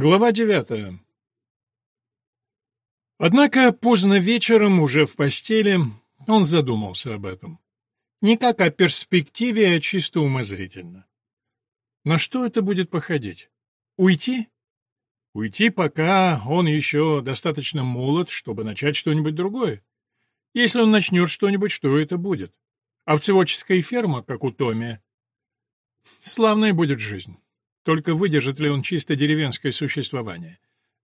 Глава девятая. Однако поздно вечером, уже в постели, он задумался об этом. Не как о перспективе, а чисто умозрительно. На что это будет походить? Уйти? Уйти, пока он еще достаточно молод, чтобы начать что-нибудь другое. Если он начнет что-нибудь, что это будет? Овцеводческая ферма, как у Томи. Славная будет жизнь. Только выдержит ли он чисто деревенское существование?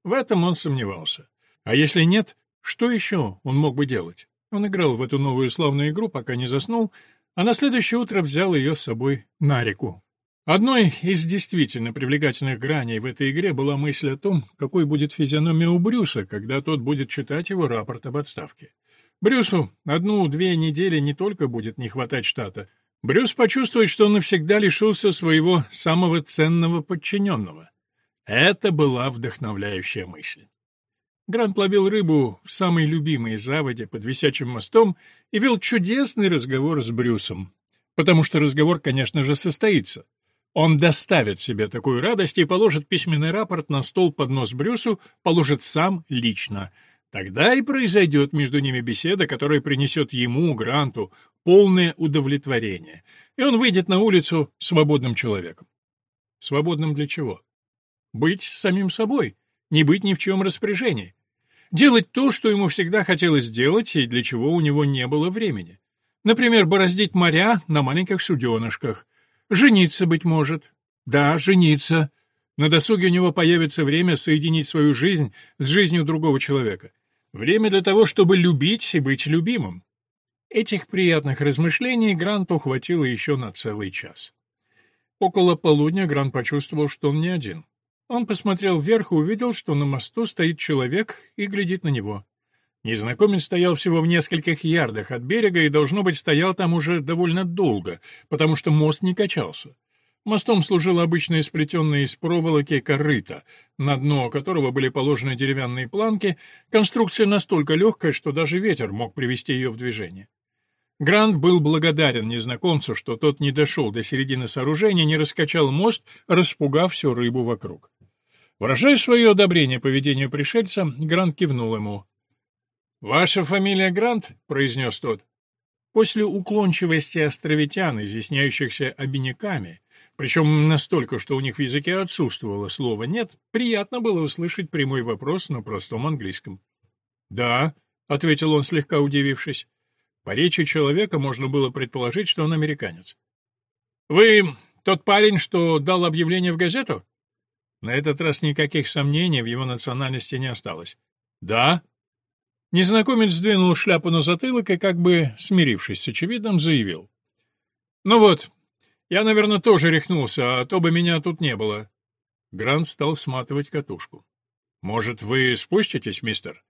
В этом он сомневался. А если нет, что еще он мог бы делать? Он играл в эту новую славную игру, пока не заснул, а на следующее утро взял ее с собой на реку. Одной из действительно привлекательных граней в этой игре была мысль о том, какой будет физиономия у Брюса, когда тот будет читать его рапорт об отставке. Брюсу одну-две недели не только будет не хватать штата — Брюс почувствует, что он навсегда лишился своего самого ценного подчиненного. Это была вдохновляющая мысль. Грант ловил рыбу в самой любимой заводе под висячим мостом и вел чудесный разговор с Брюсом. Потому что разговор, конечно же, состоится. Он доставит себе такую радость и положит письменный рапорт на стол под нос Брюсу, положит сам лично — Тогда и произойдет между ними беседа, которая принесет ему, Гранту, полное удовлетворение, и он выйдет на улицу свободным человеком. Свободным для чего? Быть самим собой, не быть ни в чем распоряжении. Делать то, что ему всегда хотелось делать и для чего у него не было времени. Например, бороздить моря на маленьких суденышках. Жениться, быть может. Да, жениться. На досуге у него появится время соединить свою жизнь с жизнью другого человека. Время для того, чтобы любить и быть любимым. Этих приятных размышлений Гранту хватило еще на целый час. Около полудня Грант почувствовал, что он не один. Он посмотрел вверх и увидел, что на мосту стоит человек и глядит на него. Незнакомец стоял всего в нескольких ярдах от берега и, должно быть, стоял там уже довольно долго, потому что мост не качался. Мостом служила обычная сплетенная из проволоки корыта, на дно которого были положены деревянные планки, конструкция настолько легкая, что даже ветер мог привести ее в движение. Грант был благодарен незнакомцу, что тот не дошел до середины сооружения, не раскачал мост, распугав всю рыбу вокруг. Выражая свое одобрение поведению пришельца, Грант кивнул ему. «Ваша фамилия Грант?» — произнес тот. После уклончивости островитян, изъясняющихся обиняками, причем настолько, что у них в языке отсутствовало слово «нет», приятно было услышать прямой вопрос на простом английском. «Да», — ответил он, слегка удивившись. По речи человека можно было предположить, что он американец. «Вы тот парень, что дал объявление в газету?» На этот раз никаких сомнений в его национальности не осталось. «Да». Незнакомец сдвинул шляпу на затылок и, как бы смирившись с очевидным, заявил. «Ну вот, я, наверное, тоже рехнулся, а то бы меня тут не было. Грант стал сматывать катушку. Может, вы спуститесь, мистер?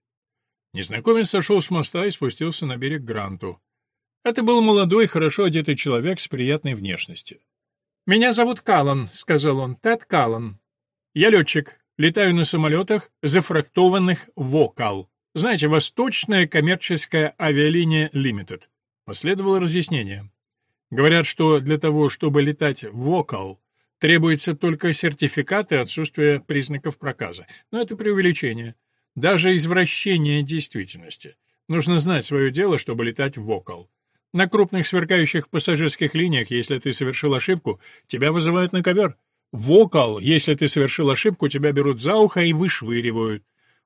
Незнакомец сошел с моста и спустился на берег Гранту. Это был молодой, хорошо одетый человек с приятной внешностью. «Меня зовут Каллан», — сказал он, — «Тед Каллан. Я летчик, летаю на самолетах, зафрактованных в ОКАЛ. Знаете, Восточная коммерческая авиалиния Лимитед». Последовало разъяснение. Говорят, что для того, чтобы летать в Окал, требуется только сертификат и отсутствие признаков проказа. Но это преувеличение. Даже извращение действительности. Нужно знать свое дело, чтобы летать в Окал. На крупных сверкающих пассажирских линиях, если ты совершил ошибку, тебя вызывают на ковер. В Окал, если ты совершил ошибку, тебя берут за ухо и вышвыривают.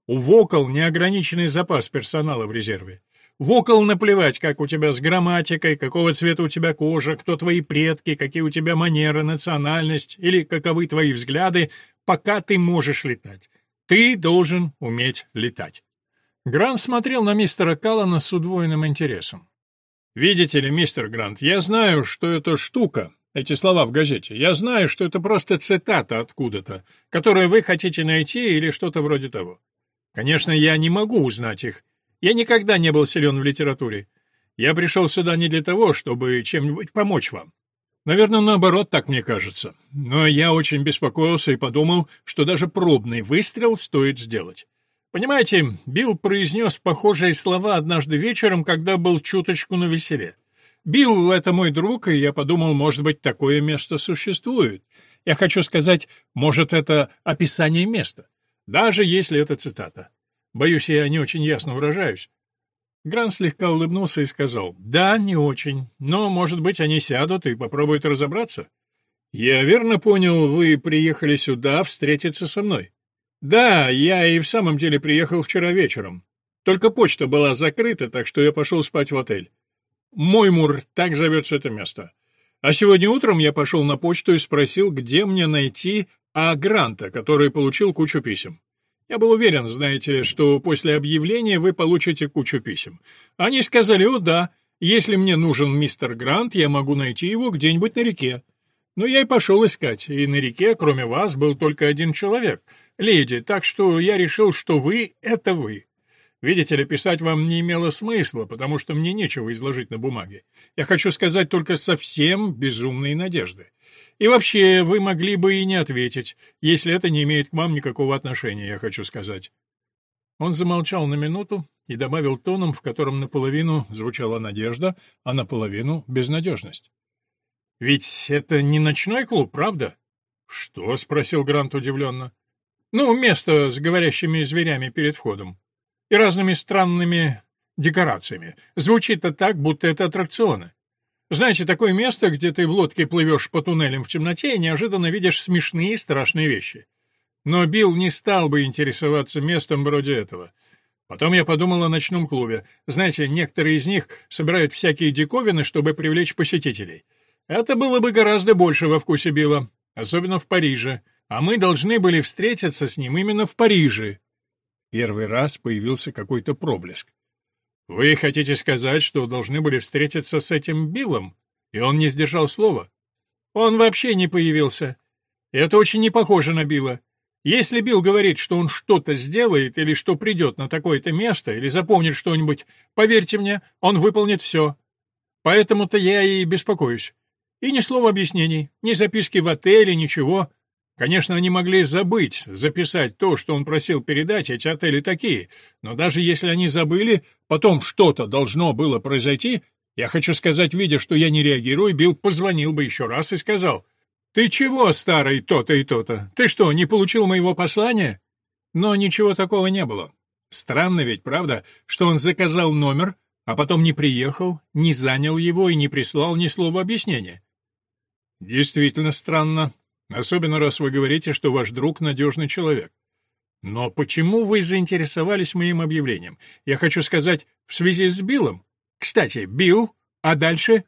У Вокал неограниченный запас персонала в резерве. В окол наплевать, как у тебя с грамматикой, какого цвета у тебя кожа, кто твои предки, какие у тебя манеры, национальность или каковы твои взгляды, пока ты можешь летать. Ты должен уметь летать. Грант смотрел на мистера Каллана с удвоенным интересом. «Видите ли, мистер Грант, я знаю, что это штука, эти слова в газете. Я знаю, что это просто цитата откуда-то, которую вы хотите найти или что-то вроде того. Конечно, я не могу узнать их, я никогда не был силен в литературе. Я пришел сюда не для того, чтобы чем-нибудь помочь вам. Наверное, наоборот, так мне кажется. Но я очень беспокоился и подумал, что даже пробный выстрел стоит сделать. Понимаете, Билл произнес похожие слова однажды вечером, когда был чуточку на веселе. Билл — это мой друг, и я подумал, может быть, такое место существует. Я хочу сказать, может, это описание места, даже если это цитата. Боюсь, я не очень ясно выражаюсь. Грант слегка улыбнулся и сказал, «Да, не очень, но, может быть, они сядут и попробуют разобраться». «Я верно понял, вы приехали сюда встретиться со мной?» «Да, я и в самом деле приехал вчера вечером. Только почта была закрыта, так что я пошел спать в отель. Моймур, так зовется это место. А сегодня утром я пошел на почту и спросил, где мне найти А. Гранта, который получил кучу писем. Я был уверен, знаете что после объявления вы получите кучу писем. Они сказали, о да, если мне нужен мистер Грант, я могу найти его где-нибудь на реке. Но я и пошел искать, и на реке, кроме вас, был только один человек, леди, так что я решил, что вы — это вы. Видите ли, писать вам не имело смысла, потому что мне нечего изложить на бумаге. Я хочу сказать только совсем безумные надежды. И вообще, вы могли бы и не ответить, если это не имеет к вам никакого отношения, я хочу сказать». Он замолчал на минуту и добавил тоном, в котором наполовину звучала надежда, а наполовину — безнадежность. «Ведь это не ночной клуб, правда?» «Что?» — спросил Грант удивленно. «Ну, место с говорящими зверями перед входом и разными странными декорациями. Звучит-то так, будто это аттракционы. Знаете, такое место, где ты в лодке плывешь по туннелям в темноте и неожиданно видишь смешные и страшные вещи. Но Билл не стал бы интересоваться местом вроде этого. Потом я подумал о ночном клубе. Знаете, некоторые из них собирают всякие диковины, чтобы привлечь посетителей. Это было бы гораздо больше во вкусе Билла, особенно в Париже. А мы должны были встретиться с ним именно в Париже, Первый раз появился какой-то проблеск. «Вы хотите сказать, что должны были встретиться с этим Биллом, и он не сдержал слова?» «Он вообще не появился. Это очень не похоже на Билла. Если Билл говорит, что он что-то сделает или что придет на такое-то место или запомнит что-нибудь, поверьте мне, он выполнит все. Поэтому-то я и беспокоюсь. И ни слова объяснений, ни записки в отеле, ничего. Конечно, они могли забыть записать то, что он просил передать, эти отели такие, но даже если они забыли, потом что-то должно было произойти, я хочу сказать, видя, что я не реагирую, Билл позвонил бы еще раз и сказал, «Ты чего, старый, то-то и то-то? Ты что, не получил моего послания?» Но ничего такого не было. Странно ведь, правда, что он заказал номер, а потом не приехал, не занял его и не прислал ни слова объяснения. «Действительно странно», Особенно раз вы говорите, что ваш друг надежный человек. Но почему вы заинтересовались моим объявлением? Я хочу сказать, в связи с Биллом. Кстати, Билл, а дальше?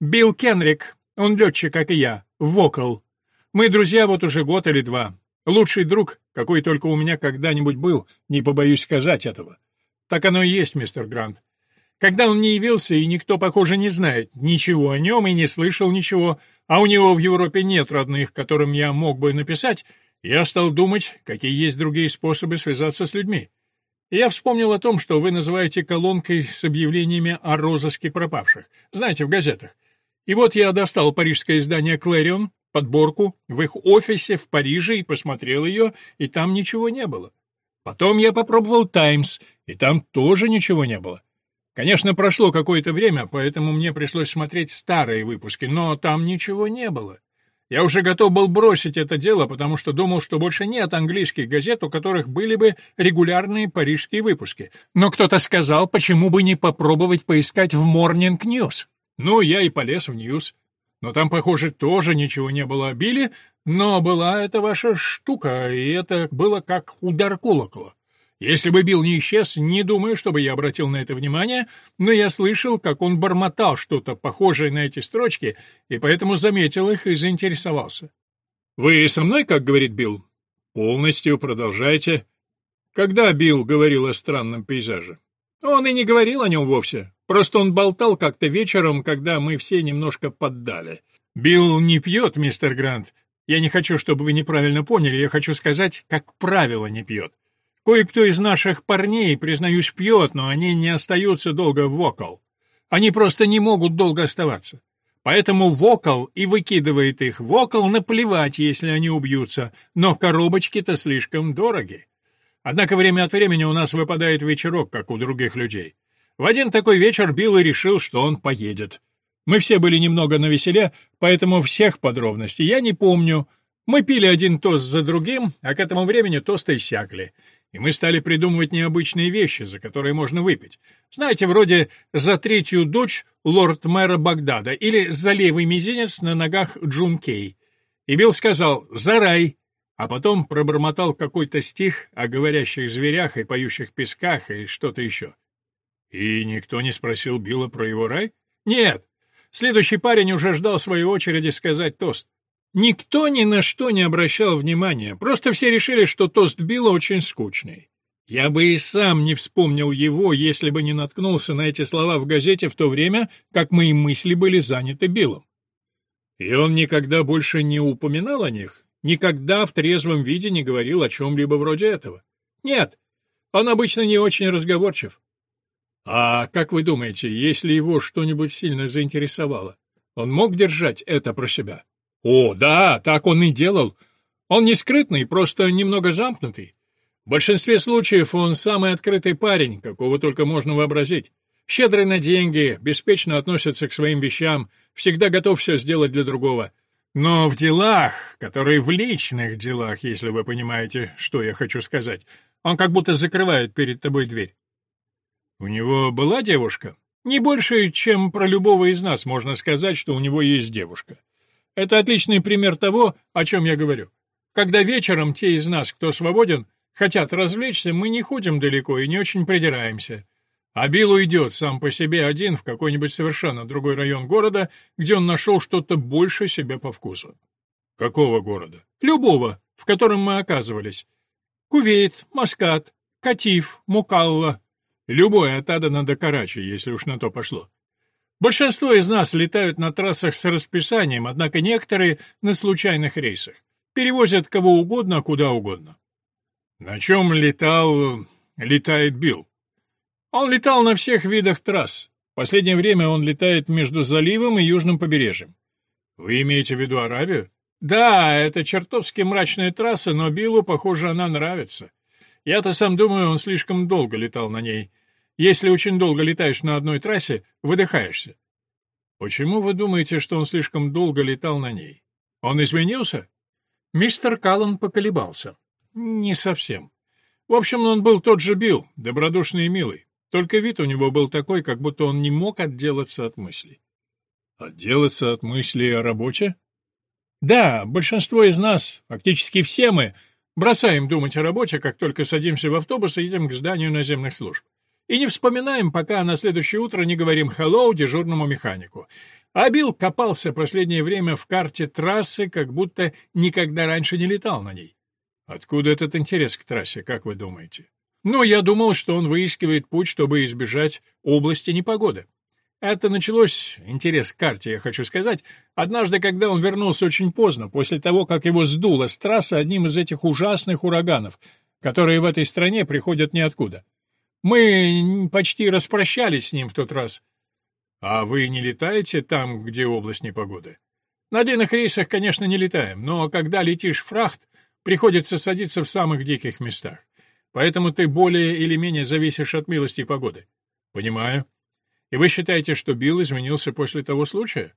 Билл Кенрик, он летчик, как и я, вокал. Мы друзья вот уже год или два. Лучший друг, какой только у меня когда-нибудь был, не побоюсь сказать этого. Так оно и есть, мистер Грант. Когда он не явился, и никто, похоже, не знает ничего о нем и не слышал ничего, а у него в Европе нет родных, которым я мог бы написать, я стал думать, какие есть другие способы связаться с людьми. И я вспомнил о том, что вы называете колонкой с объявлениями о розыске пропавших. Знаете, в газетах. И вот я достал парижское издание «Клэрион», подборку, в их офисе в Париже и посмотрел ее, и там ничего не было. Потом я попробовал «Таймс», и там тоже ничего не было. Конечно, прошло какое-то время, поэтому мне пришлось смотреть старые выпуски, но там ничего не было. Я уже готов был бросить это дело, потому что думал, что больше нет английских газет, у которых были бы регулярные парижские выпуски. Но кто-то сказал, почему бы не попробовать поискать в Morning News. Ну, я и полез в News. Но там, похоже, тоже ничего не было о Билли, но была эта ваша штука, и это было как удар колокола. Если бы Билл не исчез, не думаю, чтобы я обратил на это внимание, но я слышал, как он бормотал что-то похожее на эти строчки, и поэтому заметил их и заинтересовался. «Вы со мной, как говорит Билл?» «Полностью продолжайте». Когда Билл говорил о странном пейзаже? Он и не говорил о нем вовсе. Просто он болтал как-то вечером, когда мы все немножко поддали. Билл не пьет, мистер Грант. Я не хочу, чтобы вы неправильно поняли, я хочу сказать, как правило, не пьет. Кое-кто из наших парней, признаюсь, пьет, но они не остаются долго в вокал. Они просто не могут долго оставаться. Поэтому вокал и выкидывает их. Вокал наплевать, если они убьются, но коробочки-то слишком дороги. Однако время от времени у нас выпадает вечерок, как у других людей. В один такой вечер Билл и решил, что он поедет. Мы все были немного навеселе, поэтому всех подробностей я не помню, Мы пили один тост за другим, а к этому времени тосты иссякли, и мы стали придумывать необычные вещи, за которые можно выпить. Знаете, вроде «За третью дочь лорд-мэра Багдада» или «За левый мизинец на ногах Джун Кей». И Билл сказал «За рай», а потом пробормотал какой-то стих о говорящих зверях и поющих песках и что-то еще. И никто не спросил Билла про его рай? Нет. Следующий парень уже ждал своей очереди сказать тост. Никто ни на что не обращал внимания, просто все решили, что тост Билла очень скучный. Я бы и сам не вспомнил его, если бы не наткнулся на эти слова в газете в то время, как мои мысли были заняты Биллом. И он никогда больше не упоминал о них, никогда в трезвом виде не говорил о чем-либо вроде этого. Нет, он обычно не очень разговорчив. А как вы думаете, если его что-нибудь сильно заинтересовало, он мог держать это про себя? О, да, так он и делал. Он не скрытный, просто немного замкнутый. В большинстве случаев он самый открытый парень, какого только можно вообразить. Щедрый на деньги, беспечно относится к своим вещам, всегда готов все сделать для другого. Но в делах, которые в личных делах, если вы понимаете, что я хочу сказать, он как будто закрывает перед тобой дверь. У него была девушка? Не больше, чем про любого из нас можно сказать, что у него есть девушка. Это отличный пример того, о чем я говорю. Когда вечером те из нас, кто свободен, хотят развлечься, мы не ходим далеко и не очень придираемся. А Билл уйдет сам по себе один в какой-нибудь совершенно другой район города, где он нашел что-то больше себе по вкусу. Какого города? Любого, в котором мы оказывались. Кувейт, Маскат, Катиф, Мукалла. Любой от Адана до Карачи, если уж на то пошло. Большинство из нас летают на трассах с расписанием, однако некоторые на случайных рейсах. Перевозят кого угодно, куда угодно. На чем летал... летает Билл? Он летал на всех видах трасс. В последнее время он летает между заливом и южным побережьем. Вы имеете в виду Аравию? Да, это чертовски мрачная трасса, но Биллу, похоже, она нравится. Я-то сам думаю, он слишком долго летал на ней. Если очень долго летаешь на одной трассе, выдыхаешься. Почему вы думаете, что он слишком долго летал на ней? Он изменился? Мистер Каллан поколебался. Не совсем. В общем, он был тот же Билл, добродушный и милый. Только вид у него был такой, как будто он не мог отделаться от мыслей. Отделаться от мыслей о работе? Да, большинство из нас, фактически все мы, бросаем думать о работе, как только садимся в автобус и едем к зданию наземных служб. И не вспоминаем, пока на следующее утро не говорим «hello» дежурному механику. А Билл копался последнее время в карте трассы, как будто никогда раньше не летал на ней. Откуда этот интерес к трассе, как вы думаете? Ну, я думал, что он выискивает путь, чтобы избежать области непогоды. Это началось, интерес к карте, я хочу сказать, однажды, когда он вернулся очень поздно, после того, как его сдуло с трассы одним из этих ужасных ураганов, которые в этой стране приходят ниоткуда. Мы почти распрощались с ним в тот раз. А вы не летаете там, где область непогоды? На длинных рейсах, конечно, не летаем, но когда летишь фрахт, приходится садиться в самых диких местах. Поэтому ты более или менее зависишь от милости погоды. Понимаю. И вы считаете, что Билл изменился после того случая?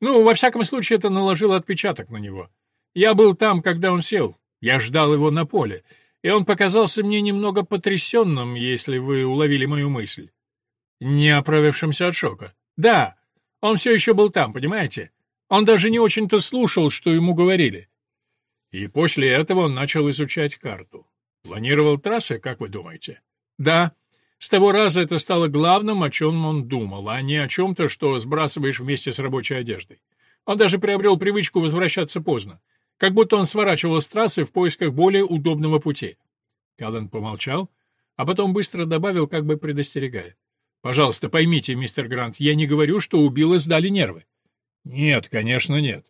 Ну, во всяком случае, это наложило отпечаток на него. Я был там, когда он сел. Я ждал его на поле и он показался мне немного потрясенным, если вы уловили мою мысль. Не оправившимся от шока. Да, он все еще был там, понимаете? Он даже не очень-то слушал, что ему говорили. И после этого он начал изучать карту. Планировал трассы, как вы думаете? Да. С того раза это стало главным, о чем он думал, а не о чем-то, что сбрасываешь вместе с рабочей одеждой. Он даже приобрел привычку возвращаться поздно как будто он сворачивал с трассы в поисках более удобного пути. Каллен помолчал, а потом быстро добавил, как бы предостерегая. «Пожалуйста, поймите, мистер Грант, я не говорю, что у Билла сдали нервы». «Нет, конечно, нет».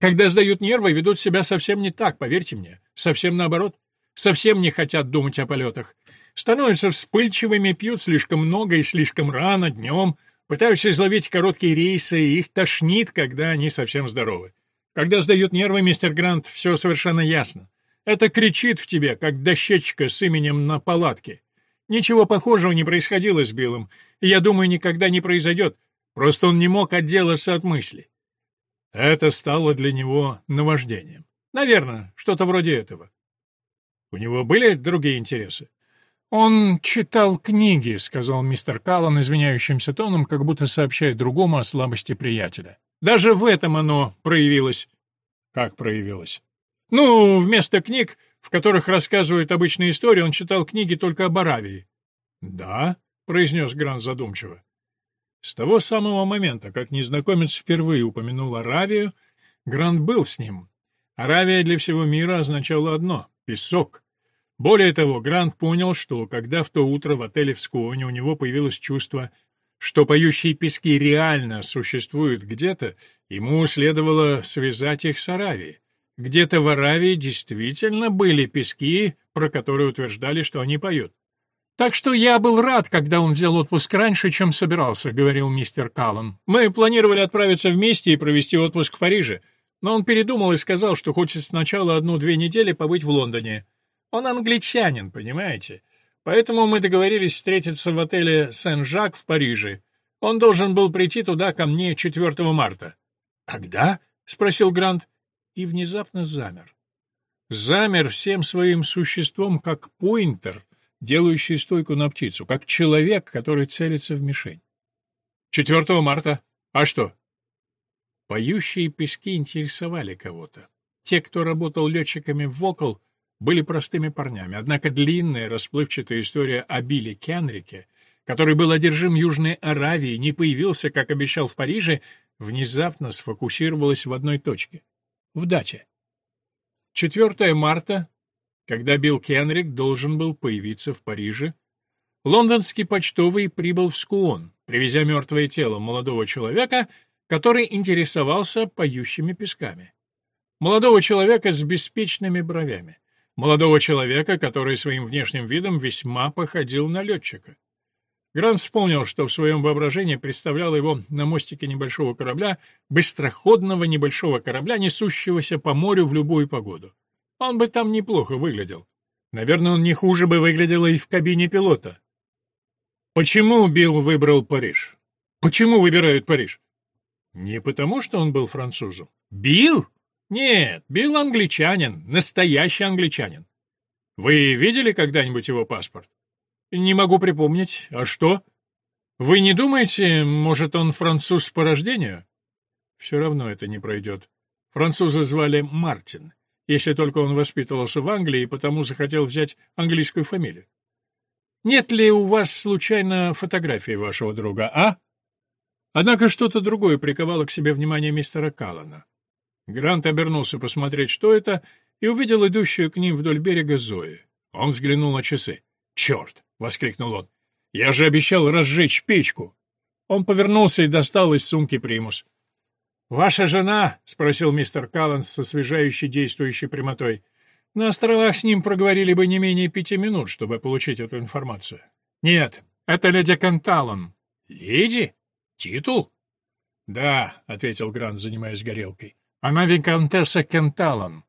«Когда сдают нервы, ведут себя совсем не так, поверьте мне. Совсем наоборот. Совсем не хотят думать о полетах. Становятся вспыльчивыми, пьют слишком много и слишком рано, днем, пытаются изловить короткие рейсы, и их тошнит, когда они совсем здоровы. Когда сдают нервы, мистер Грант, все совершенно ясно. Это кричит в тебе, как дощечка с именем на палатке. Ничего похожего не происходило с Биллом, и, я думаю, никогда не произойдет. Просто он не мог отделаться от мысли. Это стало для него наваждением. Наверное, что-то вроде этого. У него были другие интересы? «Он читал книги», — сказал мистер Каллан извиняющимся тоном, как будто сообщает другому о слабости приятеля. «Даже в этом оно проявилось». «Как проявилось?» «Ну, вместо книг, в которых рассказывают обычные истории, он читал книги только об Аравии». «Да?» — произнес Грант задумчиво. С того самого момента, как незнакомец впервые упомянул Аравию, Грант был с ним. Аравия для всего мира означала одно — песок. Более того, Грант понял, что когда в то утро в отеле в Скуоне у него появилось чувство, что поющие пески реально существуют где-то, ему следовало связать их с Аравией. Где-то в Аравии действительно были пески, про которые утверждали, что они поют. «Так что я был рад, когда он взял отпуск раньше, чем собирался», — говорил мистер Каллан. «Мы планировали отправиться вместе и провести отпуск в Париже, но он передумал и сказал, что хочет сначала одну-две недели побыть в Лондоне. Он англичанин, понимаете? Поэтому мы договорились встретиться в отеле Сен-Жак в Париже. Он должен был прийти туда ко мне 4 марта. «Когда?» — спросил Грант. И внезапно замер. Замер всем своим существом, как поинтер, делающий стойку на птицу, как человек, который целится в мишень. «4 марта. А что?» Поющие пески интересовали кого-то. Те, кто работал летчиками в Вокал, были простыми парнями, однако длинная расплывчатая история о Билли Кенрике, который был одержим Южной Аравией, не появился, как обещал в Париже, внезапно сфокусировалась в одной точке — в дате. 4 марта, когда Билл Кенрик должен был появиться в Париже, лондонский почтовый прибыл в Скуон, привезя мертвое тело молодого человека, который интересовался поющими песками. Молодого человека с беспечными бровями молодого человека, который своим внешним видом весьма походил на летчика. Грант вспомнил, что в своем воображении представлял его на мостике небольшого корабля, быстроходного небольшого корабля, несущегося по морю в любую погоду. Он бы там неплохо выглядел. Наверное, он не хуже бы выглядел и в кабине пилота. Почему Билл выбрал Париж? Почему выбирают Париж? Не потому, что он был французом. Билл? Нет, Билл англичанин, настоящий англичанин. Вы видели когда-нибудь его паспорт? Не могу припомнить. А что? Вы не думаете, может, он француз по рождению? Все равно это не пройдет. Француза звали Мартин, если только он воспитывался в Англии и потому захотел взять английскую фамилию. Нет ли у вас случайно фотографии вашего друга, а? Однако что-то другое приковало к себе внимание мистера Каллана. Грант обернулся посмотреть, что это, и увидел идущую к ним вдоль берега Зои. Он взглянул на часы. «Черт!» — воскликнул он. «Я же обещал разжечь печку!» Он повернулся и достал из сумки примус. «Ваша жена?» — спросил мистер Калланс со освежающей действующей прямотой. «На островах с ним проговорили бы не менее пяти минут, чтобы получить эту информацию». «Нет, это леди Кенталлан». «Леди? Титул?» «Да», — ответил Грант, занимаясь горелкой. Она виконтесса Кенталан.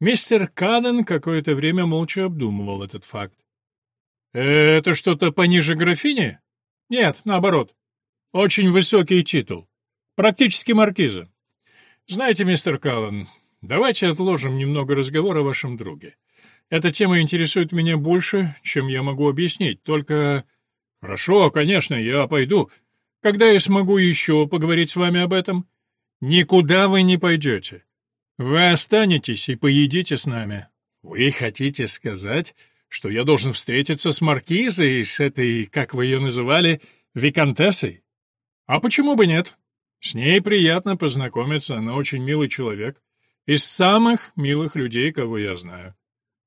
Мистер Каден какое-то время молча обдумывал этот факт. «Это что-то пониже графини?» «Нет, наоборот. Очень высокий титул. Практически маркиза. Знаете, мистер Каллан, давайте отложим немного разговор о вашем друге. Эта тема интересует меня больше, чем я могу объяснить, только... Хорошо, конечно, я пойду. Когда я смогу еще поговорить с вами об этом?» Никуда вы не пойдете. Вы останетесь и поедите с нами. Вы хотите сказать, что я должен встретиться с маркизой, с этой, как вы ее называли, виконтессой? А почему бы нет? С ней приятно познакомиться, она очень милый человек. Из самых милых людей, кого я знаю.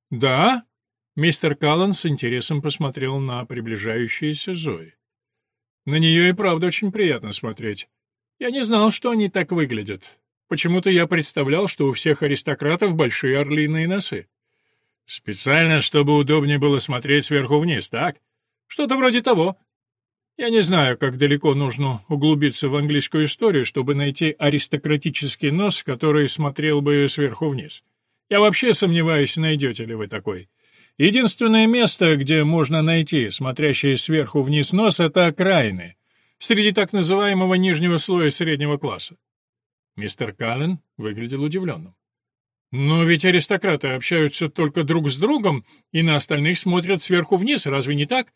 Да? Мистер Каллан с интересом посмотрел на приближающуюся Зои. На нее и правда очень приятно смотреть. Я не знал, что они так выглядят. Почему-то я представлял, что у всех аристократов большие орлиные носы. Специально, чтобы удобнее было смотреть сверху вниз, так? Что-то вроде того. Я не знаю, как далеко нужно углубиться в английскую историю, чтобы найти аристократический нос, который смотрел бы сверху вниз. Я вообще сомневаюсь, найдете ли вы такой. Единственное место, где можно найти смотрящий сверху вниз нос, это окраины среди так называемого нижнего слоя среднего класса. Мистер Каллен выглядел удивленным. Но ведь аристократы общаются только друг с другом и на остальных смотрят сверху вниз, разве не так?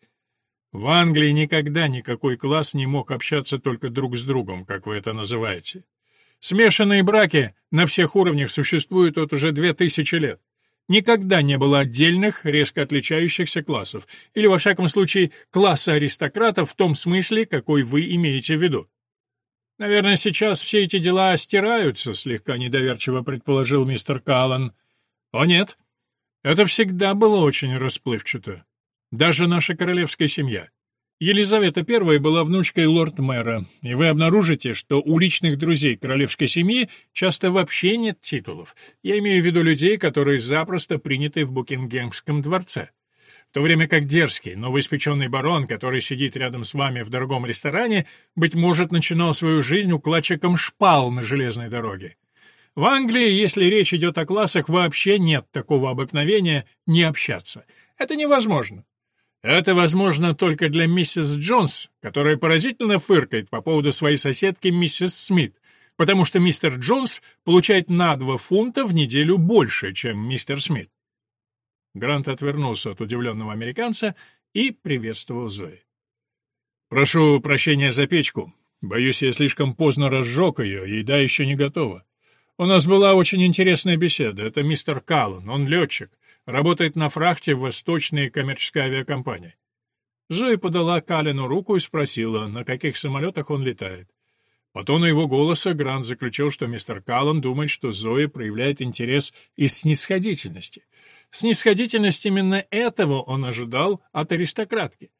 В Англии никогда никакой класс не мог общаться только друг с другом, как вы это называете. Смешанные браки на всех уровнях существуют вот уже две тысячи лет. Никогда не было отдельных, резко отличающихся классов, или, во всяком случае, класса аристократов в том смысле, какой вы имеете в виду. Наверное, сейчас все эти дела стираются, слегка недоверчиво предположил мистер Каллан. О нет, это всегда было очень расплывчато. Даже наша королевская семья. Елизавета I была внучкой лорд-мэра, и вы обнаружите, что у личных друзей королевской семьи часто вообще нет титулов. Я имею в виду людей, которые запросто приняты в Букингемском дворце. В то время как дерзкий, новоиспеченный барон, который сидит рядом с вами в дорогом ресторане, быть может, начинал свою жизнь укладчиком шпал на железной дороге. В Англии, если речь идет о классах, вообще нет такого обыкновения не общаться. Это невозможно. Это возможно только для миссис Джонс, которая поразительно фыркает по поводу своей соседки миссис Смит, потому что мистер Джонс получает на два фунта в неделю больше, чем мистер Смит. Грант отвернулся от удивленного американца и приветствовал Зои. «Прошу прощения за печку. Боюсь, я слишком поздно разжег ее, еда еще не готова. У нас была очень интересная беседа. Это мистер Каллан, он летчик. Работает на фрахте в Восточной коммерческой авиакомпании. Зои подала Калину руку и спросила, на каких самолетах он летает. По тону его голоса Грант заключил, что мистер Каллан думает, что Зои проявляет интерес из снисходительности. Снисходительность именно этого он ожидал от аристократки.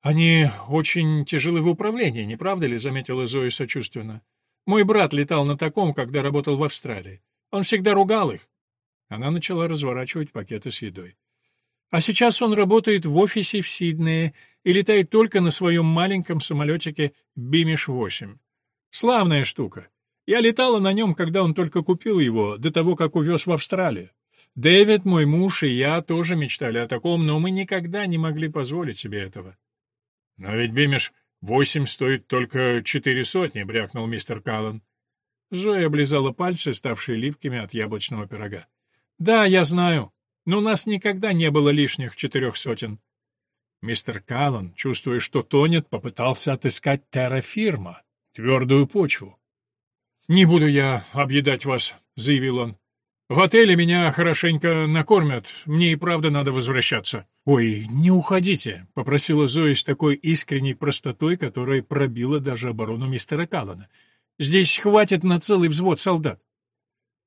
«Они очень тяжелы в управлении, не правда ли?» — заметила Зои сочувственно. «Мой брат летал на таком, когда работал в Австралии. Он всегда ругал их. Она начала разворачивать пакеты с едой. А сейчас он работает в офисе в Сиднее и летает только на своем маленьком самолетике Бимиш-8. Славная штука. Я летала на нем, когда он только купил его, до того, как увез в Австралию. Дэвид, мой муж и я тоже мечтали о таком, но мы никогда не могли позволить себе этого. — Но ведь Бимиш восемь стоит только четыре сотни, — брякнул мистер Каллан. Зоя облизала пальцы, ставшие липкими от яблочного пирога. «Да, я знаю, но у нас никогда не было лишних четырех сотен». Мистер Каллан, чувствуя, что тонет, попытался отыскать террафирма, твердую почву. «Не буду я объедать вас», — заявил он. «В отеле меня хорошенько накормят, мне и правда надо возвращаться». «Ой, не уходите», — попросила Зоя с такой искренней простотой, которая пробила даже оборону мистера Каллана. «Здесь хватит на целый взвод солдат».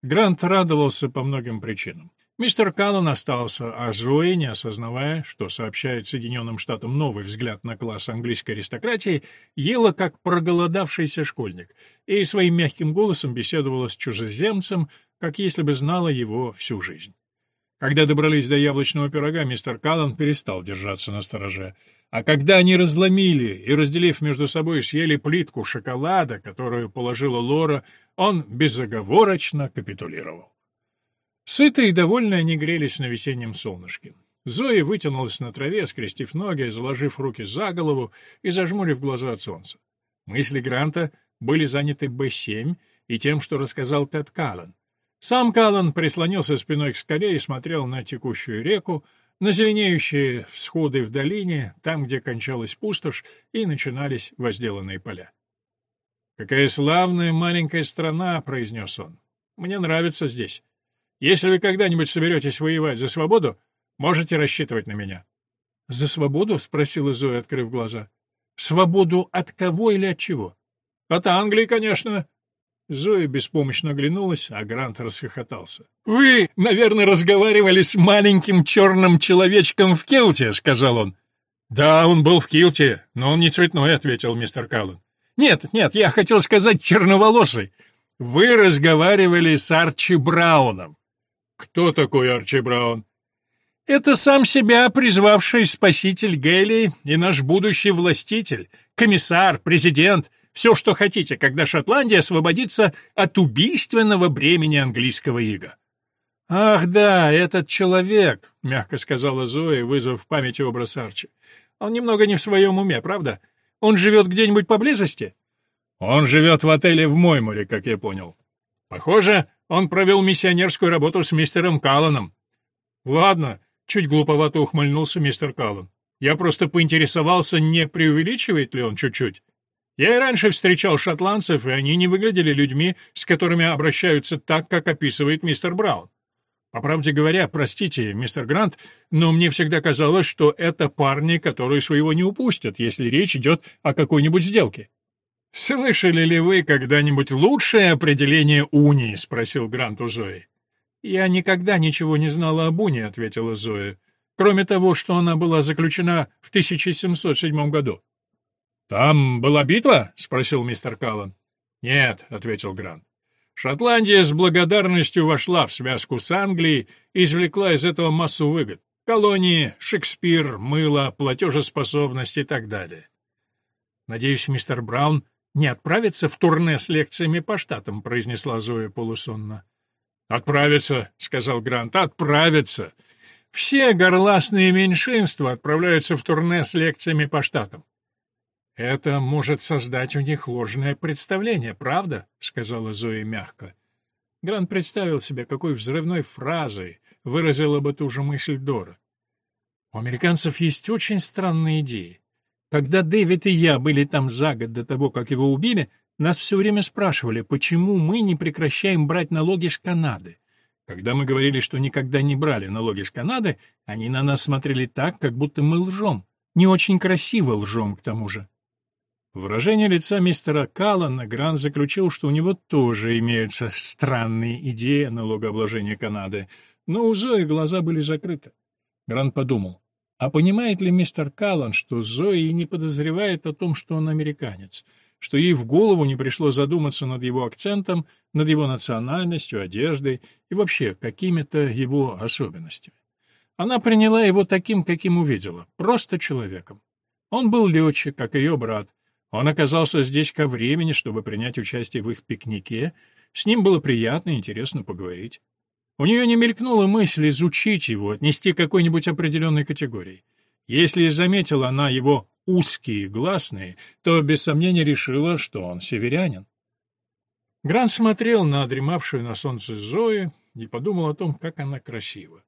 Грант радовался по многим причинам. Мистер Каллан остался, а Зои, не осознавая, что сообщает Соединенным Штатам новый взгляд на класс английской аристократии, ела как проголодавшийся школьник и своим мягким голосом беседовала с чужеземцем, как если бы знала его всю жизнь. Когда добрались до яблочного пирога, мистер Каллан перестал держаться на стороже. А когда они разломили и, разделив между собой, съели плитку шоколада, которую положила Лора, он безоговорочно капитулировал. Сытые и довольные они грелись на весеннем солнышке. Зоя вытянулась на траве, скрестив ноги, заложив руки за голову и зажмурив глаза от солнца. Мысли Гранта были заняты Б-7 и тем, что рассказал Тед Каллан. Сам Каллан прислонился спиной к скале и смотрел на текущую реку, на зеленеющие всходы в долине, там, где кончалась пустошь и начинались возделанные поля. «Какая славная маленькая страна», — произнес он. «Мне нравится здесь. Если вы когда-нибудь соберетесь воевать за свободу, можете рассчитывать на меня». «За свободу?» — спросила Зоя, открыв глаза. «Свободу от кого или от чего?» «От Англии, конечно». Зоя беспомощно оглянулась, а Грант расхохотался. «Вы, наверное, разговаривали с маленьким черным человечком в килте», — сказал он. «Да, он был в килте, но он не цветной», — ответил мистер Каллен. Нет, нет, я хотел сказать черноволосый. Вы разговаривали с Арчи Брауном. Кто такой Арчи Браун? Это сам себя призвавший спаситель Гелии и наш будущий властитель, комиссар, президент, все, что хотите, когда Шотландия освободится от убийственного бремени английского ига. «Ах да, этот человек», — мягко сказала Зоя, вызвав в памяти образ Арчи. «Он немного не в своем уме, правда? Он живет где-нибудь поблизости? Он живет в отеле в Мойморе, как я понял. Похоже, Он провел миссионерскую работу с мистером Калланом». «Ладно», — чуть глуповато ухмыльнулся мистер Каллан. «Я просто поинтересовался, не преувеличивает ли он чуть-чуть. Я и раньше встречал шотландцев, и они не выглядели людьми, с которыми обращаются так, как описывает мистер Браун. По правде говоря, простите, мистер Грант, но мне всегда казалось, что это парни, которые своего не упустят, если речь идет о какой-нибудь сделке. «Слышали ли вы когда-нибудь лучшее определение унии?» — спросил Грант у Зои. «Я никогда ничего не знала об унии», — ответила Зоя, «кроме того, что она была заключена в 1707 году». «Там была битва?» — спросил мистер Каллан. «Нет», — ответил Грант. Шотландия с благодарностью вошла в связку с Англией и извлекла из этого массу выгод. Колонии, Шекспир, мыло, платежеспособность и так далее. «Надеюсь, мистер Браун не отправится в турне с лекциями по штатам», — произнесла Зоя полусонно. «Отправится», — сказал Грант, — «отправится. Все горластные меньшинства отправляются в турне с лекциями по штатам. «Это может создать у них ложное представление, правда?» — сказала Зоя мягко. Грант представил себе, какой взрывной фразой выразила бы ту же мысль Дора. «У американцев есть очень странные идеи. Когда Дэвид и я были там за год до того, как его убили, нас все время спрашивали, почему мы не прекращаем брать налоги с Канады. Когда мы говорили, что никогда не брали налоги с Канады, они на нас смотрели так, как будто мы лжем. Не очень красиво лжем, к тому же. Выражение лица мистера Каллана Грант заключил, что у него тоже имеются странные идеи о налогообложении Канады, но у Зои глаза были закрыты. Грант подумал, а понимает ли мистер Каллан, что Зои и не подозревает о том, что он американец, что ей в голову не пришло задуматься над его акцентом, над его национальностью, одеждой и вообще какими-то его особенностями. Она приняла его таким, каким увидела, просто человеком. Он был летчик, как ее брат, он оказался здесь ко времени, чтобы принять участие в их пикнике. С ним было приятно и интересно поговорить. У нее не мелькнула мысль изучить его, отнести к какой-нибудь определенной категории. Если заметила она его узкие гласные, то без сомнения решила, что он северянин. Грант смотрел на дремавшую на солнце Зои и подумал о том, как она красива.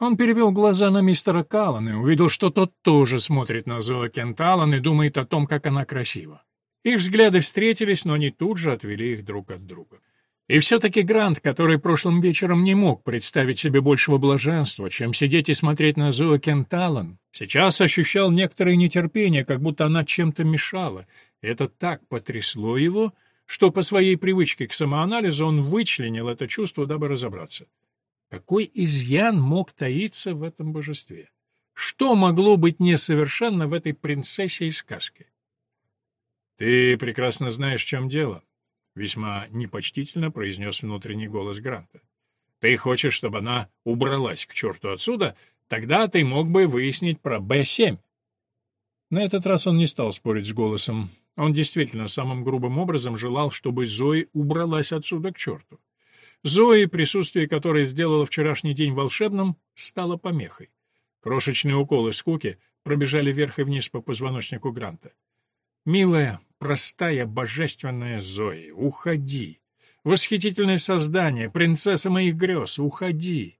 Он перевел глаза на мистера Каллана и увидел, что тот тоже смотрит на Зоа Кенталан и думает о том, как она красива. Их взгляды встретились, но они тут же отвели их друг от друга. И все-таки Грант, который прошлым вечером не мог представить себе большего блаженства, чем сидеть и смотреть на Зоа Кенталан, сейчас ощущал некоторое нетерпение, как будто она чем-то мешала. Это так потрясло его, что по своей привычке к самоанализу он вычленил это чувство, дабы разобраться. Какой изъян мог таиться в этом божестве? Что могло быть несовершенно в этой принцессе из сказки? «Ты прекрасно знаешь, в чем дело», — весьма непочтительно произнес внутренний голос Гранта. «Ты хочешь, чтобы она убралась к черту отсюда? Тогда ты мог бы выяснить про Б-7». На этот раз он не стал спорить с голосом. Он действительно самым грубым образом желал, чтобы Зои убралась отсюда к черту. Зои, присутствие которой сделало вчерашний день волшебным, стало помехой. Крошечные уколы скуки пробежали вверх и вниз по позвоночнику Гранта. «Милая, простая, божественная Зои, уходи! Восхитительное создание, принцесса моих грез, уходи!»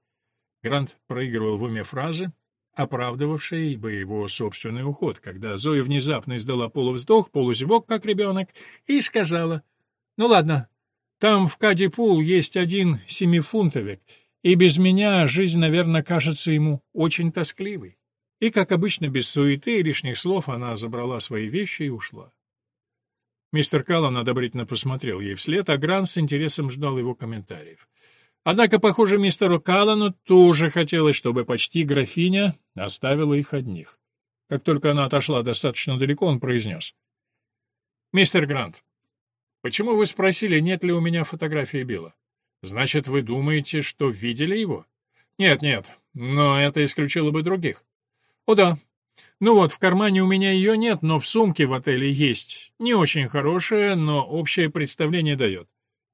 Грант проигрывал в уме фразы, оправдывавшие бы его собственный уход, когда Зоя внезапно издала полувздох, полузевок, как ребенок, и сказала, «Ну ладно, там в Кадипул есть один семифунтовик, и без меня жизнь, наверное, кажется ему очень тоскливой. И, как обычно, без суеты и лишних слов она забрала свои вещи и ушла. Мистер Каллан одобрительно посмотрел ей вслед, а Грант с интересом ждал его комментариев. Однако, похоже, мистеру Каллану тоже хотелось, чтобы почти графиня оставила их одних. Как только она отошла достаточно далеко, он произнес. «Мистер Грант, Почему вы спросили, нет ли у меня фотографии Билла? Значит, вы думаете, что видели его? Нет, нет, но это исключило бы других. О да. Ну вот, в кармане у меня ее нет, но в сумке в отеле есть. Не очень хорошая, но общее представление дает.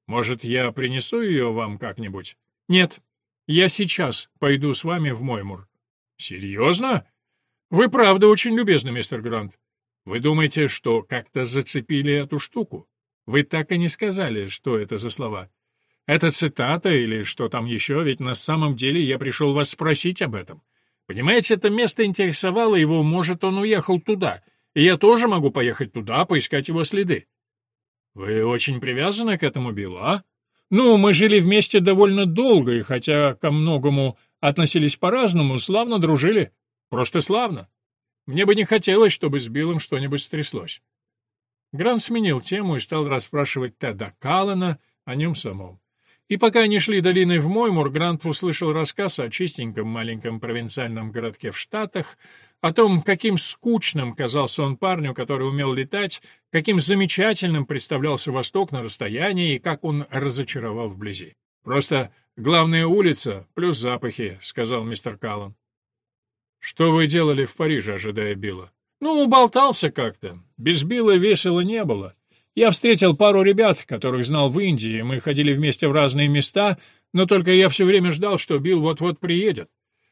Может, я принесу ее вам как-нибудь? Нет. Я сейчас пойду с вами в Моймур. Серьезно? Вы правда очень любезны, мистер Грант. Вы думаете, что как-то зацепили эту штуку? Вы так и не сказали, что это за слова. Это цитата или что там еще, ведь на самом деле я пришел вас спросить об этом. Понимаете, это место интересовало его, может, он уехал туда, и я тоже могу поехать туда, поискать его следы. Вы очень привязаны к этому Биллу, а? Ну, мы жили вместе довольно долго, и хотя ко многому относились по-разному, славно дружили. Просто славно. Мне бы не хотелось, чтобы с Биллом что-нибудь стряслось. Грант сменил тему и стал расспрашивать Теда Каллена о нем самом. И пока они шли долиной в Моймур, Грант услышал рассказ о чистеньком маленьком провинциальном городке в Штатах, о том, каким скучным казался он парню, который умел летать, каким замечательным представлялся Восток на расстоянии и как он разочаровал вблизи. «Просто главная улица плюс запахи», — сказал мистер Каллан. «Что вы делали в Париже, ожидая Билла?» «Ну, болтался как-то. Без Билла весело не было. Я встретил пару ребят, которых знал в Индии, мы ходили вместе в разные места, но только я все время ждал, что Билл вот-вот приедет.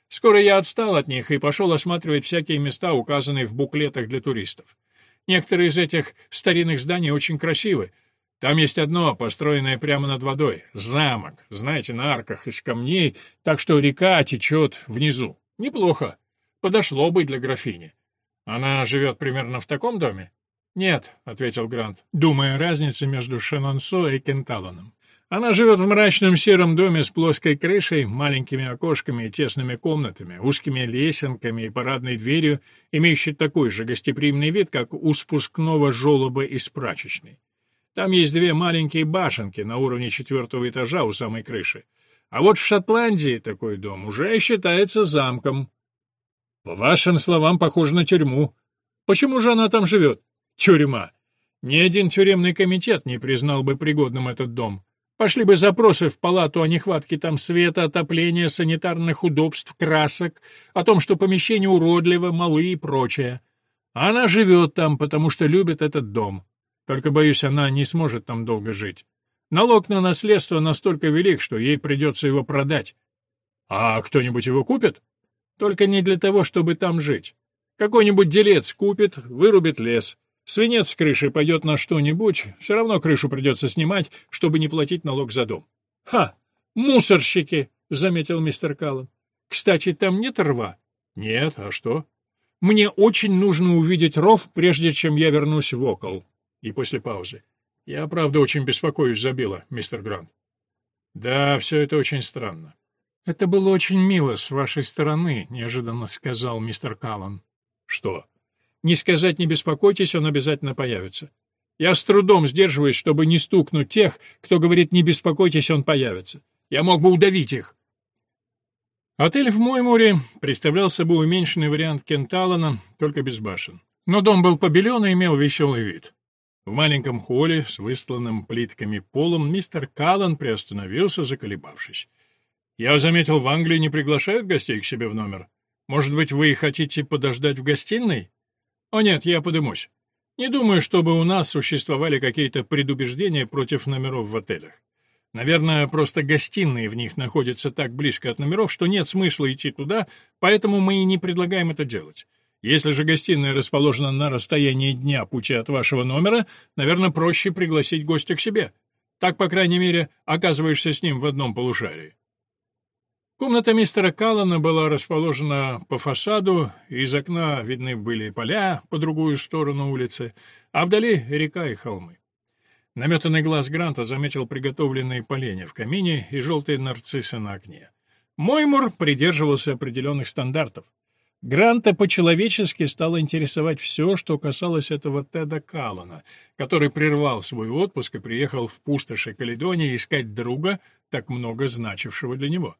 Скоро я отстал от них и пошел осматривать всякие места, указанные в буклетах для туристов. Некоторые из этих старинных зданий очень красивы. Там есть одно, построенное прямо над водой. Замок, знаете, на арках из камней, так что река течет внизу. Неплохо. Подошло бы для графини. Она живет примерно в таком доме? Нет, ответил Грант, думая о разнице между Шенонсо и Кенталоном. Она живет в мрачном сером доме с плоской крышей, маленькими окошками и тесными комнатами, узкими лесенками и парадной дверью, имеющей такой же гостеприимный вид, как у спускного желоба из прачечной. Там есть две маленькие башенки на уровне четвертого этажа у самой крыши. А вот в Шотландии такой дом уже считается замком. По вашим словам, похоже на тюрьму. Почему же она там живет? Тюрьма. Ни один тюремный комитет не признал бы пригодным этот дом. Пошли бы запросы в палату о нехватке там света, отопления, санитарных удобств, красок, о том, что помещения уродливо, малы и прочее. она живет там, потому что любит этот дом. Только, боюсь, она не сможет там долго жить. Налог на наследство настолько велик, что ей придется его продать. А кто-нибудь его купит? Только не для того, чтобы там жить. Какой-нибудь делец купит, вырубит лес — Свинец с крыши пойдет на что-нибудь, все равно крышу придется снимать, чтобы не платить налог за дом. — Ха! Мусорщики! — заметил мистер Каллан. — Кстати, там нет рва? — Нет, а что? — Мне очень нужно увидеть ров, прежде чем я вернусь в окол. И после паузы. — Я, правда, очень беспокоюсь за Билла, мистер Грант. — Да, все это очень странно. — Это было очень мило с вашей стороны, — неожиданно сказал мистер Каллан. — Что? — не сказать «не беспокойтесь», он обязательно появится. Я с трудом сдерживаюсь, чтобы не стукнуть тех, кто говорит «не беспокойтесь, он появится». Я мог бы удавить их. Отель в Моймуре представлял собой уменьшенный вариант Кенталана, только без башен. Но дом был побелен и имел веселый вид. В маленьком холле с выстланным плитками полом мистер Каллан приостановился, заколебавшись. «Я заметил, в Англии не приглашают гостей к себе в номер. Может быть, вы хотите подождать в гостиной?» «О нет, я подымусь. Не думаю, чтобы у нас существовали какие-то предубеждения против номеров в отелях. Наверное, просто гостиные в них находятся так близко от номеров, что нет смысла идти туда, поэтому мы и не предлагаем это делать. Если же гостиная расположена на расстоянии дня пути от вашего номера, наверное, проще пригласить гостя к себе. Так, по крайней мере, оказываешься с ним в одном полушарии. Комната мистера Каллана была расположена по фасаду, из окна видны были поля по другую сторону улицы, а вдали река и холмы. Наметанный глаз Гранта заметил приготовленные поленья в камине и желтые нарциссы на окне. Моймур придерживался определенных стандартов. Гранта по-человечески стало интересовать все, что касалось этого Теда Каллана, который прервал свой отпуск и приехал в пустоши Каледонии искать друга, так много значившего для него.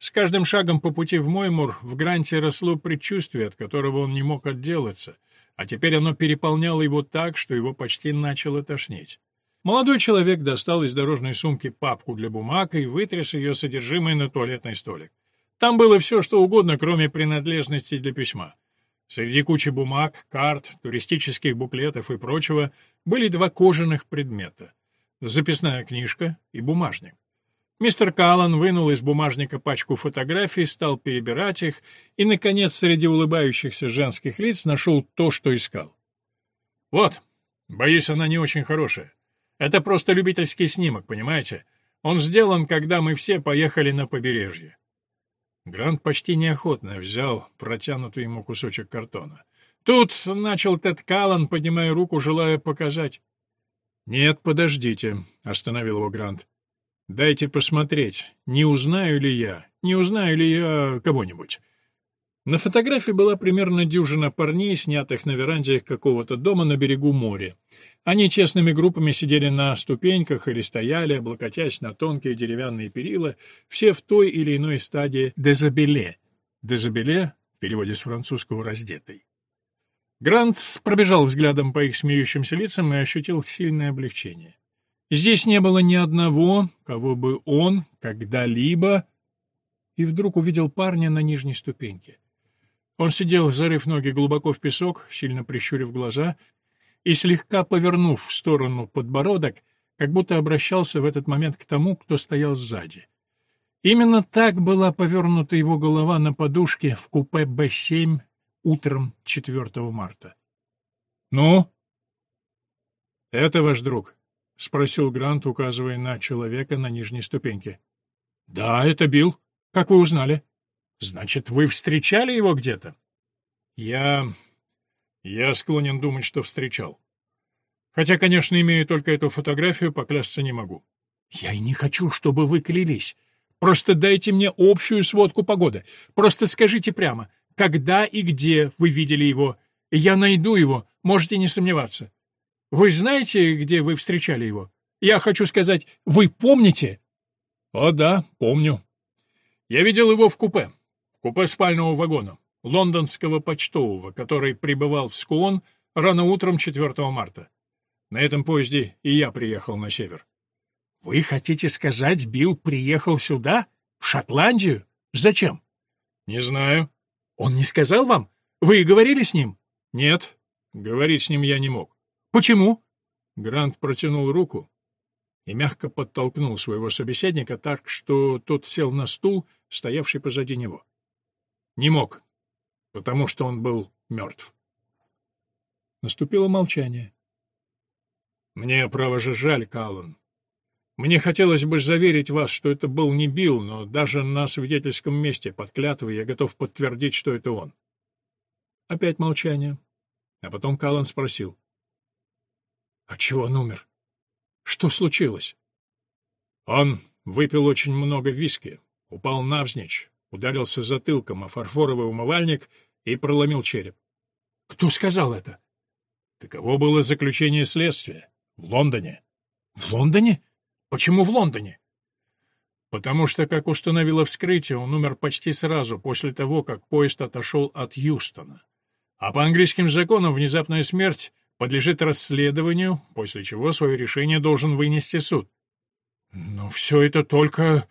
С каждым шагом по пути в Моймур в Гранте росло предчувствие, от которого он не мог отделаться, а теперь оно переполняло его так, что его почти начало тошнить. Молодой человек достал из дорожной сумки папку для бумаг и вытряс ее содержимое на туалетный столик. Там было все, что угодно, кроме принадлежностей для письма. Среди кучи бумаг, карт, туристических буклетов и прочего были два кожаных предмета — записная книжка и бумажник. Мистер Каллан вынул из бумажника пачку фотографий, стал перебирать их и, наконец, среди улыбающихся женских лиц нашел то, что искал. «Вот, боюсь, она не очень хорошая. Это просто любительский снимок, понимаете? Он сделан, когда мы все поехали на побережье. Грант почти неохотно взял протянутый ему кусочек картона. Тут начал Тед Каллан, поднимая руку, желая показать. «Нет, подождите», — остановил его Грант. «Дайте посмотреть, не узнаю ли я, не узнаю ли я кого-нибудь». На фотографии была примерно дюжина парней, снятых на веранде какого-то дома на берегу моря. Они честными группами сидели на ступеньках или стояли, облокотясь на тонкие деревянные перила, все в той или иной стадии дезабеле. Дезабеле в переводе с французского «раздетый». Грант пробежал взглядом по их смеющимся лицам и ощутил сильное облегчение. Здесь не было ни одного, кого бы он когда-либо... И вдруг увидел парня на нижней ступеньке. Он сидел, зарыв ноги глубоко в песок, сильно прищурив глаза, и слегка повернув в сторону подбородок, как будто обращался в этот момент к тому, кто стоял сзади. Именно так была повернута его голова на подушке в купе Б-7 утром 4 марта. «Ну?» «Это ваш друг?» — спросил Грант, указывая на человека на нижней ступеньке. «Да, это Билл. Как вы узнали?» Значит, вы встречали его где-то? Я... я склонен думать, что встречал. Хотя, конечно, имею только эту фотографию, поклясться не могу. Я и не хочу, чтобы вы клялись. Просто дайте мне общую сводку погоды. Просто скажите прямо, когда и где вы видели его. Я найду его, можете не сомневаться. Вы знаете, где вы встречали его? Я хочу сказать, вы помните? О да, помню. Я видел его в купе купе спального вагона, лондонского почтового, который прибывал в Скуон рано утром 4 марта. На этом поезде и я приехал на север. Вы хотите сказать, Билл приехал сюда, в Шотландию? Зачем? Не знаю. Он не сказал вам? Вы говорили с ним? Нет, говорить с ним я не мог. Почему? Грант протянул руку и мягко подтолкнул своего собеседника так, что тот сел на стул, стоявший позади него. Не мог, потому что он был мертв. Наступило молчание. Мне, право же, жаль, Каллан. Мне хотелось бы заверить вас, что это был не Билл, но даже на свидетельском месте под клятвой я готов подтвердить, что это он. Опять молчание. А потом Каллан спросил. «А чего он умер? Что случилось?» Он выпил очень много виски, упал навзничь, ударился затылком о фарфоровый умывальник и проломил череп. Кто сказал это? Таково было заключение следствия. В Лондоне. В Лондоне? Почему в Лондоне? Потому что, как установило вскрытие, он умер почти сразу после того, как поезд отошел от Юстона. А по английским законам внезапная смерть подлежит расследованию, после чего свое решение должен вынести суд. Но все это только...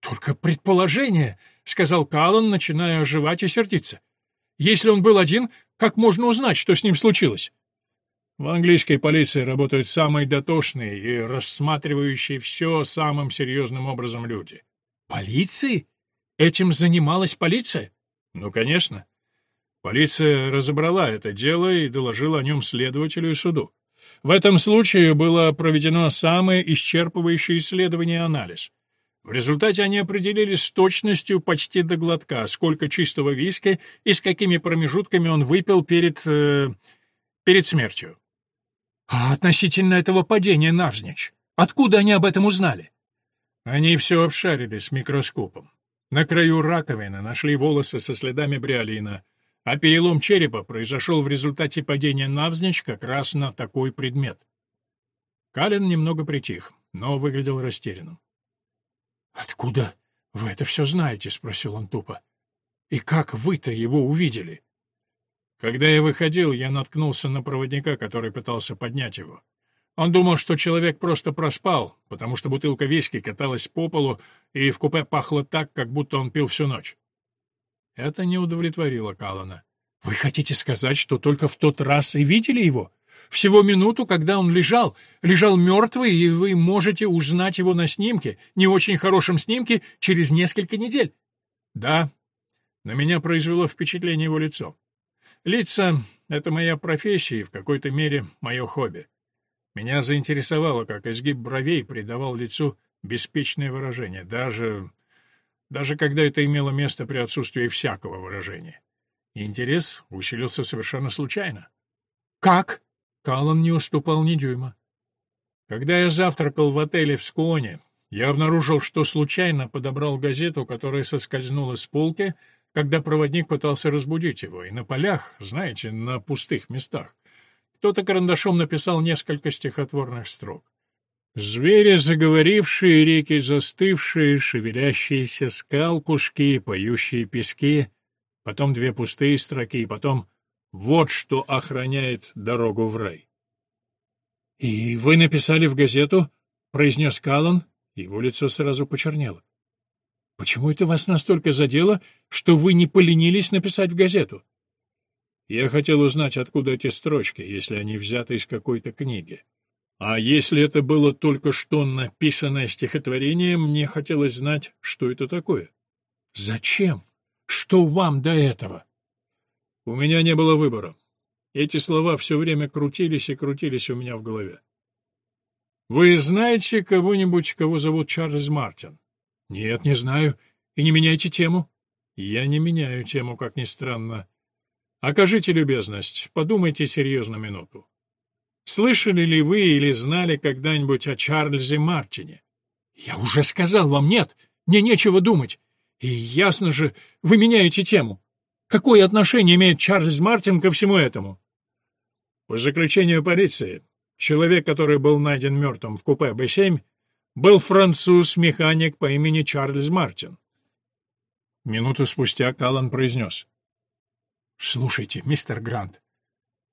только предположение, — сказал Каллан, начиная оживать и сердиться. «Если он был один, как можно узнать, что с ним случилось?» В английской полиции работают самые дотошные и рассматривающие все самым серьезным образом люди. Полиции? Этим занималась полиция? Ну, конечно. Полиция разобрала это дело и доложила о нем следователю и суду. В этом случае было проведено самое исчерпывающее исследование и анализ. В результате они определили с точностью почти до глотка, сколько чистого виски и с какими промежутками он выпил перед... Э, перед смертью. А относительно этого падения навзничь, откуда они об этом узнали? Они все обшарили с микроскопом. На краю раковины нашли волосы со следами бриолина, а перелом черепа произошел в результате падения навзничь как раз на такой предмет. Калин немного притих, но выглядел растерянным. «Откуда вы это все знаете?» — спросил он тупо. «И как вы-то его увидели?» Когда я выходил, я наткнулся на проводника, который пытался поднять его. Он думал, что человек просто проспал, потому что бутылка виски каталась по полу, и в купе пахло так, как будто он пил всю ночь. Это не удовлетворило Калана. «Вы хотите сказать, что только в тот раз и видели его?» Всего минуту, когда он лежал, лежал мертвый, и вы можете узнать его на снимке, не очень хорошем снимке, через несколько недель. Да, на меня произвело впечатление его лицо. Лица — это моя профессия и в какой-то мере мое хобби. Меня заинтересовало, как изгиб бровей придавал лицу беспечное выражение, даже... даже когда это имело место при отсутствии всякого выражения. Интерес усилился совершенно случайно. «Как?» Каллан не уступал ни дюйма. Когда я завтракал в отеле в Сконе, я обнаружил, что случайно подобрал газету, которая соскользнула с полки, когда проводник пытался разбудить его, и на полях, знаете, на пустых местах, кто-то карандашом написал несколько стихотворных строк. Звери заговорившие, реки застывшие, шевелящиеся скалкушки, поющие пески, потом две пустые строки, потом «Вот что охраняет дорогу в рай». «И вы написали в газету?» — произнес Каллан, его лицо сразу почернело. «Почему это вас настолько задело, что вы не поленились написать в газету?» «Я хотел узнать, откуда эти строчки, если они взяты из какой-то книги. А если это было только что написанное стихотворение, мне хотелось знать, что это такое». «Зачем? Что вам до этого?» «У меня не было выбора. Эти слова все время крутились и крутились у меня в голове. «Вы знаете кого-нибудь, кого зовут Чарльз Мартин?» «Нет, не знаю. И не меняйте тему». «Я не меняю тему, как ни странно. Окажите любезность, подумайте серьезно минуту. Слышали ли вы или знали когда-нибудь о Чарльзе Мартине?» «Я уже сказал вам нет. Мне нечего думать. И ясно же, вы меняете тему. Какое отношение имеет Чарльз Мартин ко всему этому? По заключению полиции, человек, который был найден мертвым в купе Б-7, был француз-механик по имени Чарльз Мартин. Минуту спустя Каллан произнес. «Слушайте, мистер Грант,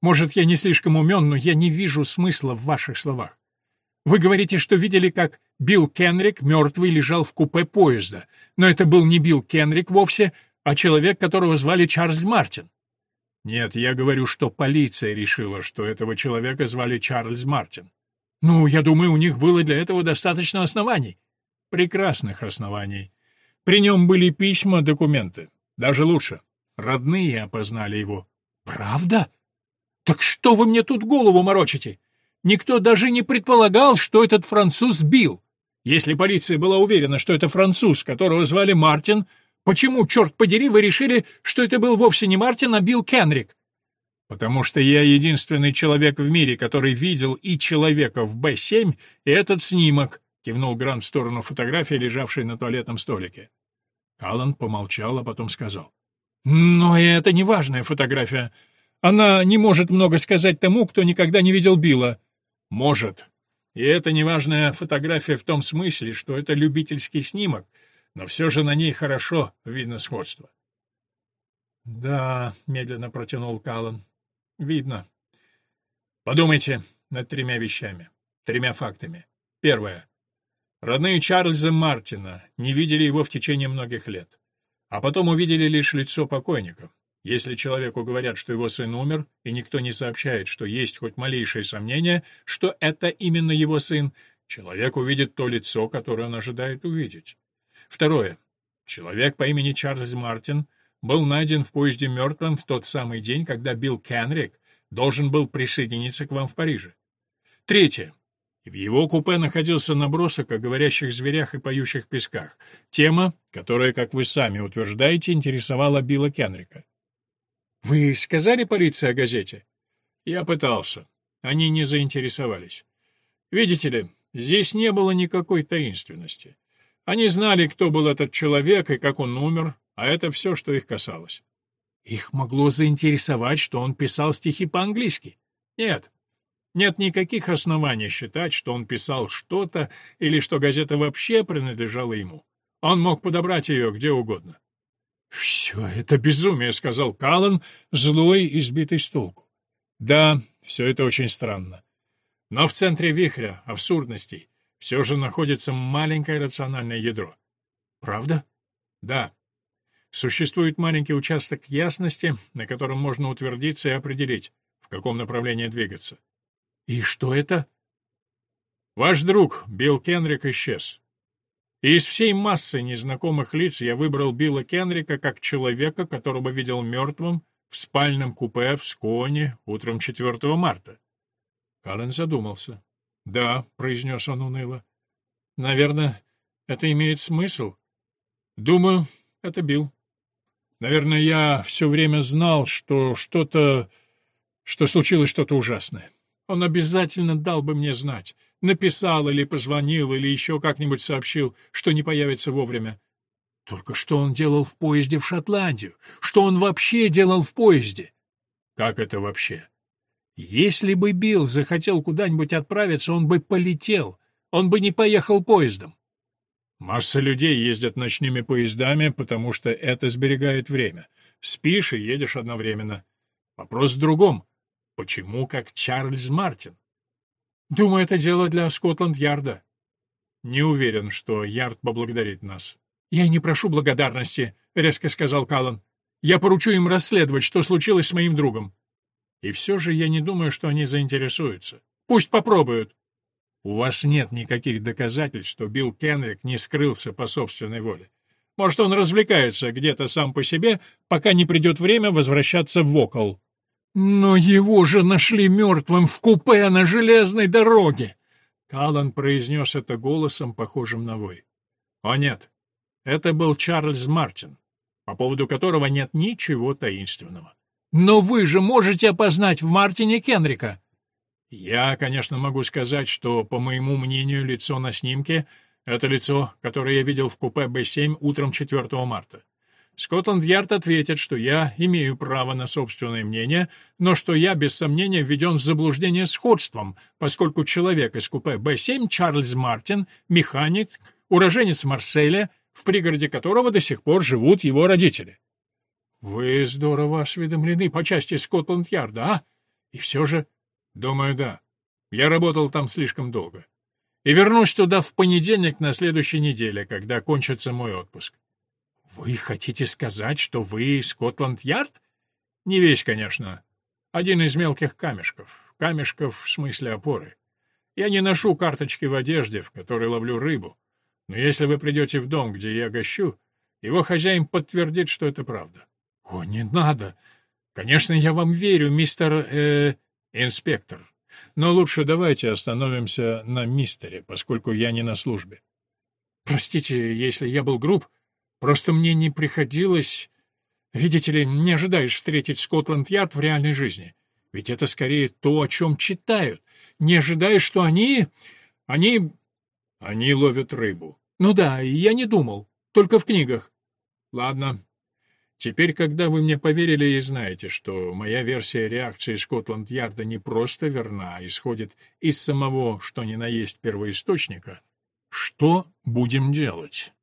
может, я не слишком умен, но я не вижу смысла в ваших словах. Вы говорите, что видели, как Билл Кенрик мертвый лежал в купе поезда, но это был не Билл Кенрик вовсе, а человек, которого звали Чарльз Мартин. Нет, я говорю, что полиция решила, что этого человека звали Чарльз Мартин. Ну, я думаю, у них было для этого достаточно оснований. Прекрасных оснований. При нем были письма, документы. Даже лучше. Родные опознали его. Правда? Так что вы мне тут голову морочите? Никто даже не предполагал, что этот француз бил. Если полиция была уверена, что это француз, которого звали Мартин, Почему, черт подери, вы решили, что это был вовсе не Мартин, а Билл Кенрик? Потому что я единственный человек в мире, который видел и человека в Б-7, и этот снимок, кивнул Грант в сторону фотографии, лежавшей на туалетном столике. Аллан помолчал, а потом сказал. «Но это не важная фотография. Она не может много сказать тому, кто никогда не видел Билла». «Может. И это неважная фотография в том смысле, что это любительский снимок, но все же на ней хорошо видно сходство. «Да», — медленно протянул Каллан, — «видно. Подумайте над тремя вещами, тремя фактами. Первое. Родные Чарльза Мартина не видели его в течение многих лет, а потом увидели лишь лицо покойника. Если человеку говорят, что его сын умер, и никто не сообщает, что есть хоть малейшее сомнение, что это именно его сын, человек увидит то лицо, которое он ожидает увидеть. Второе. Человек по имени Чарльз Мартин был найден в поезде мертвым в тот самый день, когда Билл Кенрик должен был присоединиться к вам в Париже. Третье. В его купе находился набросок о говорящих зверях и поющих песках. Тема, которая, как вы сами утверждаете, интересовала Билла Кенрика. «Вы сказали полиции о газете?» «Я пытался. Они не заинтересовались. Видите ли, здесь не было никакой таинственности. Они знали, кто был этот человек и как он умер, а это все, что их касалось. Их могло заинтересовать, что он писал стихи по-английски. Нет, нет никаких оснований считать, что он писал что-то или что газета вообще принадлежала ему. Он мог подобрать ее где угодно. «Все это безумие», — сказал Каллан, злой и сбитый с толку. «Да, все это очень странно. Но в центре вихря, абсурдностей, все же находится маленькое рациональное ядро. Правда? Да. Существует маленький участок ясности, на котором можно утвердиться и определить, в каком направлении двигаться. И что это? Ваш друг, Билл Кенрик, исчез. И из всей массы незнакомых лиц я выбрал Билла Кенрика как человека, которого видел мертвым в спальном купе в Сконе утром 4 марта. Каллен задумался. «Да», — произнес он уныло. Наверное, это имеет смысл. Думаю, это Билл. Наверное, я все время знал, что что-то... что случилось что-то ужасное. Он обязательно дал бы мне знать. Написал или позвонил, или еще как-нибудь сообщил, что не появится вовремя. Только что он делал в поезде в Шотландию? Что он вообще делал в поезде? Как это вообще? Если бы Билл захотел куда-нибудь отправиться, он бы полетел. Он бы не поехал поездом. Масса людей ездят ночными поездами, потому что это сберегает время. Спишь и едешь одновременно. Вопрос в другом. Почему как Чарльз Мартин? Думаю, это дело для Скотланд-Ярда. Не уверен, что Ярд поблагодарит нас. Я не прошу благодарности, резко сказал Каллан. Я поручу им расследовать, что случилось с моим другом. И все же я не думаю, что они заинтересуются. Пусть попробуют. У вас нет никаких доказательств, что Билл Кенрик не скрылся по собственной воле. Может, он развлекается где-то сам по себе, пока не придет время возвращаться в Окол. Но его же нашли мертвым в купе на железной дороге. Каллан произнес это голосом, похожим на вой. О нет, это был Чарльз Мартин, по поводу которого нет ничего таинственного. Но вы же можете опознать в Мартине Кенрика. Я, конечно, могу сказать, что, по моему мнению, лицо на снимке — это лицо, которое я видел в купе Б-7 утром 4 марта. Скотланд-Ярд ответит, что я имею право на собственное мнение, но что я, без сомнения, введен в заблуждение сходством, поскольку человек из купе Б-7, Чарльз Мартин, механик, уроженец Марселя, в пригороде которого до сих пор живут его родители. Вы здорово осведомлены по части Скотланд-Ярда, а? И все же... Думаю, да. Я работал там слишком долго. И вернусь туда в понедельник на следующей неделе, когда кончится мой отпуск. «Вы хотите сказать, что вы Скотланд-Ярд?» «Не весь, конечно. Один из мелких камешков. Камешков в смысле опоры. Я не ношу карточки в одежде, в которой ловлю рыбу. Но если вы придете в дом, где я гощу, его хозяин подтвердит, что это правда». «О, не надо! Конечно, я вам верю, мистер... Э, инспектор. Но лучше давайте остановимся на мистере, поскольку я не на службе. Простите, если я был груб, Просто мне не приходилось... Видите ли, не ожидаешь встретить Скотланд-Ярд в реальной жизни. Ведь это скорее то, о чем читают. Не ожидаешь, что они... Они... Они ловят рыбу. Ну да, я не думал. Только в книгах. Ладно. Теперь, когда вы мне поверили и знаете, что моя версия реакции Скотланд-Ярда не просто верна, а исходит из самого, что ни на есть первоисточника, что будем делать?